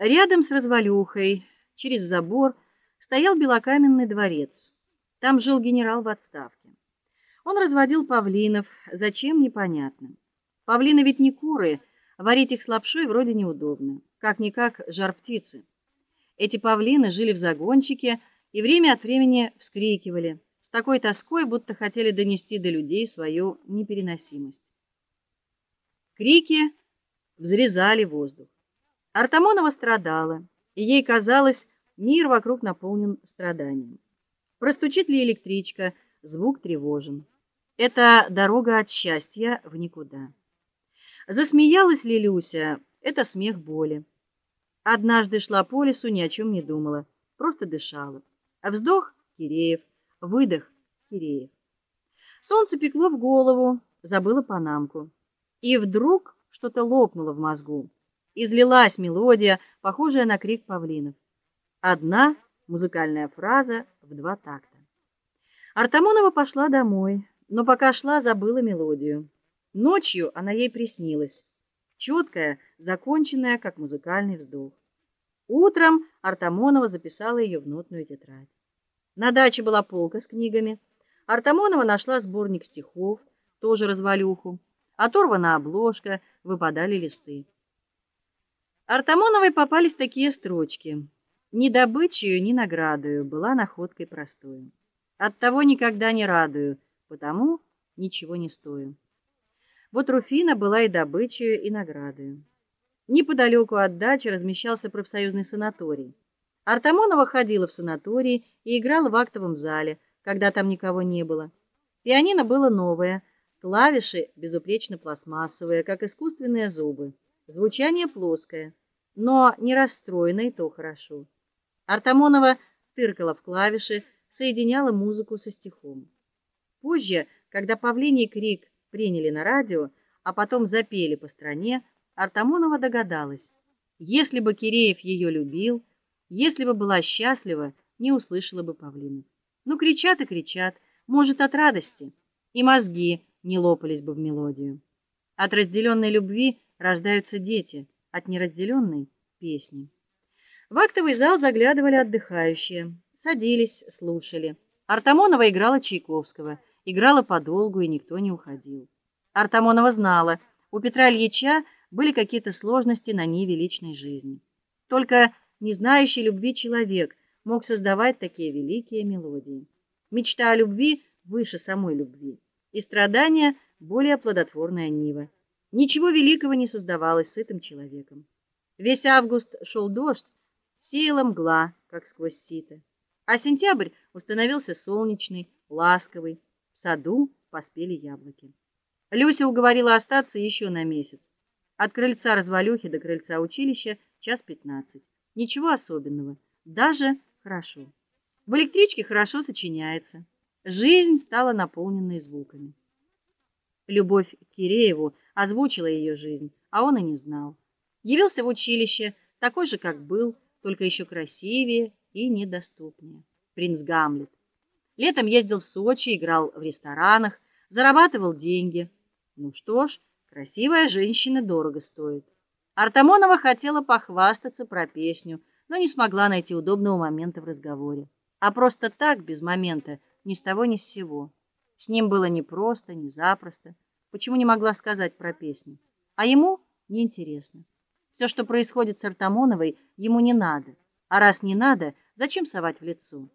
Рядом с развалюхой, через забор, стоял белокаменный дворец. Там жил генерал в отставке. Он разводил павлинов, зачем непонятно. Павлины ведь не куры, варить их с лапшой вроде неудобно, как никак жар птицы. Эти павлины жили в загончике и время от времени вскрикивали с такой тоской, будто хотели донести до людей свою непереносимость. Крики взрезали воздух. Артамонова страдала, и ей казалось, мир вокруг наполнен страданием. Простучит ли электричка, звук тревожен. Это дорога от счастья в никуда. Засмеялась ли Люся? Это смех боли. Однажды шла по лесу, ни о чем не думала, просто дышала. А вздох Киреев, выдох Киреев. Солнце пекло в голову, забыла панамку. И вдруг что-то лопнуло в мозгу излилась мелодия, похожая на крик павлинов. Одна музыкальная фраза в два такта. Артамонова пошла домой, но пока шла, забыла мелодию. Ночью она ей приснилась, четкая, законченная, как музыкальный вздох. Утром Артамонова записала ее в нотную тетрадь. На даче была полка с книгами. Артамонова нашла сборник стихов, тоже развалюху. Оторвана обложка, выпадали листы. Артамоновой попались такие строчки: "Ни добычей, ни наградою была находкой простою. Оттого никогда не радую, потому ничего не стою". Вот Руфина была и добычей, и наградой. Неподалеку от дачи размещался профсоюзный санаторий. Артамонова ходила в санаторий и играла в актовом зале, когда там никого не было. Пианино было новое, клавиши безупречно пластмассовые, как искусственные зубы. Звучание плоское но не расстроенной, то хорошо. Артамонова тыркала в клавиши, соединяла музыку со стихом. Позже, когда Павлиний крик приняли на радио, а потом запели по стране, Артамонова догадалась: если бы Киреев ее любил, если бы была счастлива, не услышала бы Павлинов. Ну кричат и кричат, может, от радости, и мозги не лопались бы в мелодию. От разделенной любви рождаются дети от неразделенной песни. В актовый зал заглядывали отдыхающие, садились, слушали. Артамонова играла Чайковского, играла подолгу, и никто не уходил. Артамонова знала, у Петра Ильича были какие-то сложности на ниве личной жизни. Только не знающий любви человек мог создавать такие великие мелодии. Мечта о любви выше самой любви, и страдания более плодотворная нива. Ничего великого не создавалось с этим человеком. Весь август шел дождь, сеяла мгла, как сквозь сито. А сентябрь установился солнечный, ласковый. В саду поспели яблоки. Люся уговорила остаться еще на месяц. От крыльца развалюхи до крыльца училища час пятнадцать. Ничего особенного, даже хорошо. В электричке хорошо сочиняется. Жизнь стала наполненной звуками. Любовь к Кирееву озвучила ее жизнь, а он и не знал. Явился в училище, такой же, как был, только еще красивее и недоступнее. Принц Гамлет. Летом ездил в Сочи, играл в ресторанах, зарабатывал деньги. Ну что ж, красивая женщина дорого стоит. Артамонова хотела похвастаться про песню, но не смогла найти удобного момента в разговоре. А просто так, без момента, ни с того ни с сего. С ним было не просто, не запросто. Почему не могла сказать про песню? А ему неинтересно. Все, что происходит с Артамоновой, ему не надо. А раз не надо, зачем совать в лицо?